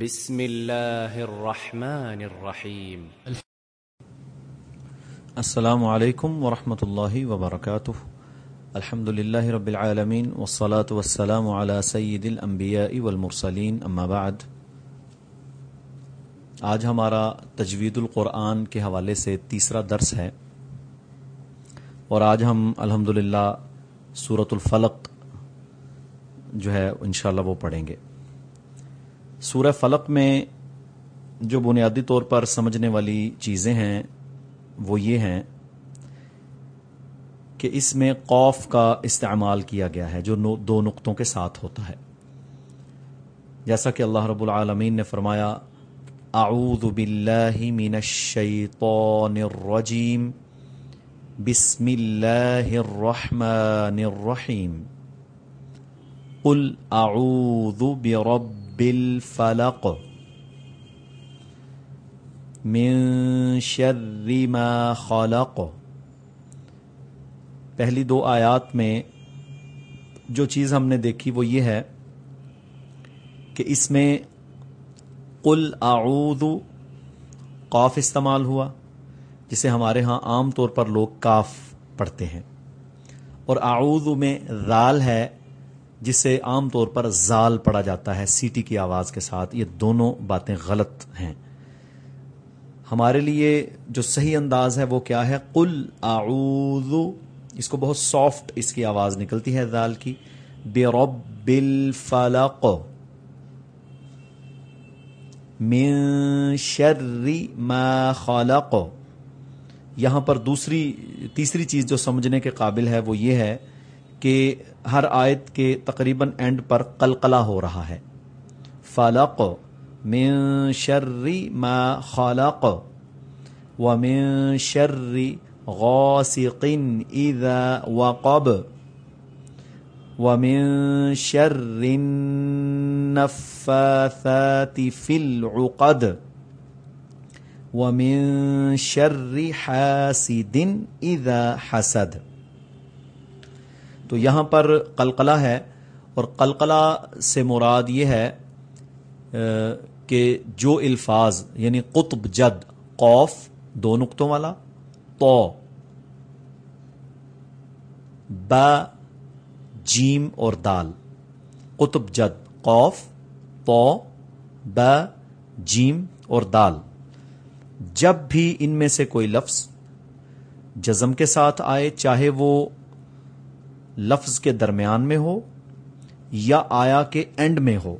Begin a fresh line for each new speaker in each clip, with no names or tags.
بسم الله الرحمن الرحيم
السلام علیکم ورحمۃ اللہ وبرکاتہ۔ الحمد للہ رب العالمین والصلاة والسلام على سید الانبیاء والمرسلین، اما بعد۔ آج ہمارا تجوید القرآن کے حوالے سے تیسرا درس ہے۔ اور آج ہم الحمد للہ صورت الفلق جو ہے انشاءاللہ وہ پڑھیں گے۔ سورہ فلق میں جو بنیادی طور پر سمجھنے والی چیزیں ہیں، وہ یہ ہیں کہ اس میں قوف کا استعمال کیا گیا ہے، جو دو نقطوں کے ساتھ ہوتا ہے۔ جیسا کہ اللہ رب العالمین نے فرمایا، اعوذ باللہ من الشیطان الرجیم، بسم اللہ الرحمن الرحیم۔ قل اعوذ برب الفلق من شر ما خلق پہلی دو آیات میں جو چیز ہم نے دیکھی وہ یہ ہے کہ اس میں قل اعوذ قاف استعمال ہوا جسے ہمارے ہاں عام طور پر لوگ کاف پڑھتے ہیں اور اعوذ میں رال ہے جسے عام طور پر زال پڑھا جاتا ہے سیٹی کی آواز کے ساتھ، یہ دونوں باتیں غلط ہیں۔ ہمارے لیے جو صحیح انداز ہے وہ کیا ہے؟ قل اعوذ۔ اس کو بہت سافٹ اس کی آواز نکلتی ہے دال کی۔ بے رب الفلق۔ من شر ما خلق۔ یہاں پر دوسری، تیسری چیز جو سمجھنے کے قابل ہے وہ یہ ہے کہ ہر آیت کے تقریباً اینڈ پر قلقلہ ہو رہا ہے۔ فلق من شر ما خلق ومن شر غاسق اذا وقب ومن شر النفاثات في العقد ومن شر حاسد اذا حسد۔ تو یہاں پر قلقلہ ہے اور قلقلہ سے مراد یہ ہے کہ جو الفاظ یعنی قطب، جد، قوف، دو نقطوں والا تو ب جیم اور دال۔ قطب، جد، قوف تو ب جیم اور دال۔ جب بھی ان میں سے کوئی لفظ جزم کے ساتھ آئے، چاہے وہ لفظ کے درمیان میں ہو یا آیا کے اینڈ میں ہو۔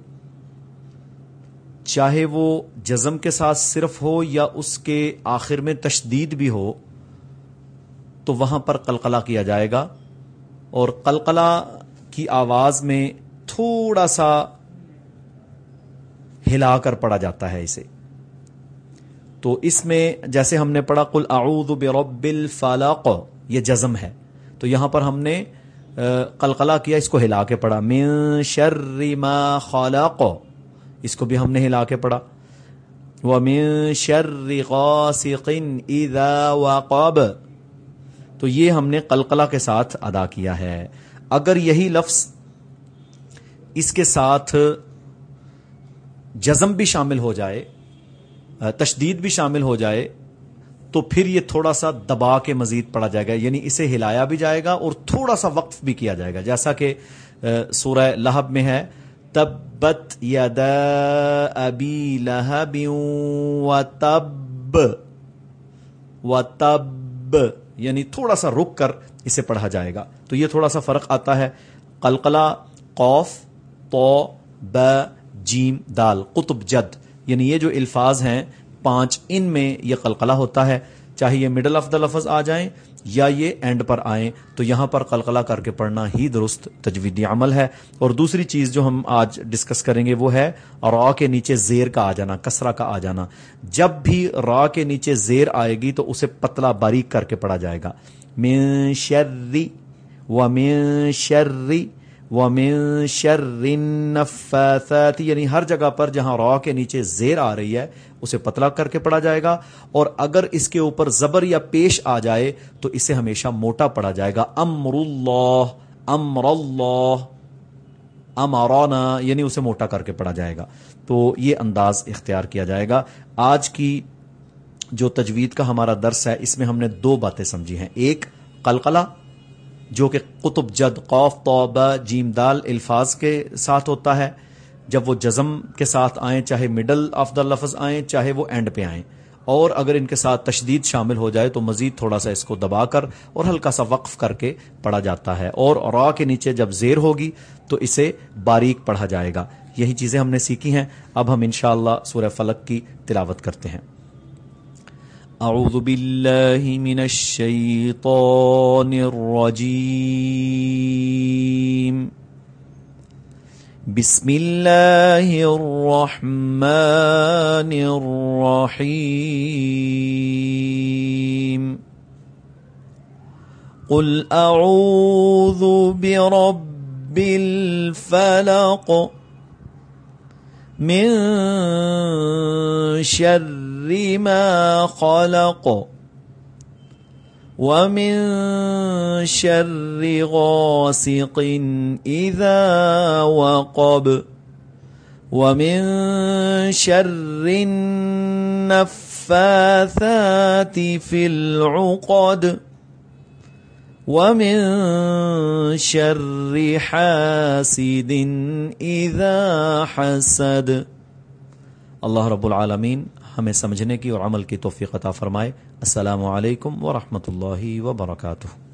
چاہے وہ جزم کے ساتھ صرف ہو یا اس کے آخر میں تشدید بھی ہو، تو وہاں پر قلقلہ کیا جائے گا اور قلقلہ کی آواز میں تھوڑا سا ہلا کر پڑا جاتا ہے اسے۔ تو اس میں جیسے ہم نے پڑھا قل اعوذ برب الفلق، یہ جزم ہے۔ تو یہاں پر ہم نے قلقلہ کیا، اس کو ہلا کے پڑھا من شر ما خلق، اس کو بھی ہم نے ہلا کے پڑھا ومن شر غاسق اذا وقب، تو یہ ہم نے قلقلہ کے ساتھ ادا کیا ہے۔ اگر یہی لفظ اس کے ساتھ جزم بھی شامل ہو جائے، تشدید بھی شامل ہو جائے تو پھر یہ تھوڑا سا دبا کے مزید پڑا جائے گا یعنی اسے ہلایا بھی جائے گا اور تھوڑا سا وقف بھی کیا جائے گا۔ جیسا کہ سورہ لہب میں ہے، تبت ید ابی لہب و تب و تب یعنی تھوڑا سا رک کر اسے پڑھا جائے گا۔ تو یہ تھوڑا سا فرق آتا ہے۔ قلقلہ، قوف تو ب جیم، دال، قطب، جد یعنی یہ جو الفاظ ہیں پانچ ان میں یہ قلقلہ ہوتا ہے۔ چاہے یہ مڈل آف دا لفظ آ جائیں یا یہ اینڈ پر آئیں، تو یہاں پر قلقلہ کر کے پڑھنا ہی درست تجویدی عمل ہے۔ اور دوسری چیز جو ہم آج ڈسکس کریں گے وہ ہے، را کے نیچے زیر کا آ جانا کسرا کا آ جانا۔ جب بھی را کے نیچے زیر آئے گی تو اسے پتلا باریک کر کے پڑھا جائے گا۔ من شری و من شری ومن شر النفاثات یعنی ہر جگہ پر جہاں را کے نیچے زیر آ رہی ہے، اسے پتلا کر کے پڑھا جائے گا، اور اگر اس کے اوپر زبر یا پیش آ جائے، تو اسے ہمیشہ موٹا پڑھا جائے گا۔ امر اللہ امر اللہ، امرانا یعنی اسے موٹا کر کے پڑھا جائے گا۔ تو یہ انداز اختیار کیا جائے گا۔ آج کی جو تجوید کا ہمارا درس ہے، اس میں ہم نے دو باتیں سمجھی ہیں۔ ایک، قلقلہ جو کہ قطب جد قوف توبہ جیم دال الفاظ کے ساتھ ہوتا ہے۔ جب وہ جزم کے ساتھ آئیں، چاہے مڈل آف دا لفظ آئیں، چاہے وہ اینڈ پہ آئیں۔ اور اگر ان کے ساتھ تشدید شامل ہو جائے، تو مزید تھوڑا سا اس کو دبا کر اور ہلکا سا وقف کر کے پڑھا جاتا ہے۔ اور را کے نیچے جب زیر ہوگی، تو اسے باریک پڑھا جائے گا۔ یہی چیزیں ہم نے سیکھی ہیں۔ اب ہم انشاءاللہ سورہ فلق کی تلاوت کرتے ہیں۔ اعوذ باللہ من الشیطان الرجیم بسم اللہ الرحمن الرحیم قل اعوذ برب الفلق من شر شر ما خلق ومن شر غاسق إذا وقب ومن شر النفاثات في العقد ومن شر حاسد اذا حسد. اللہ رب العالمین ہمیں سمجھنے کی اور عمل کی توفیق عطا فرمائے۔ السلام علیکم ورحمۃ اللہ وبرکاتہ۔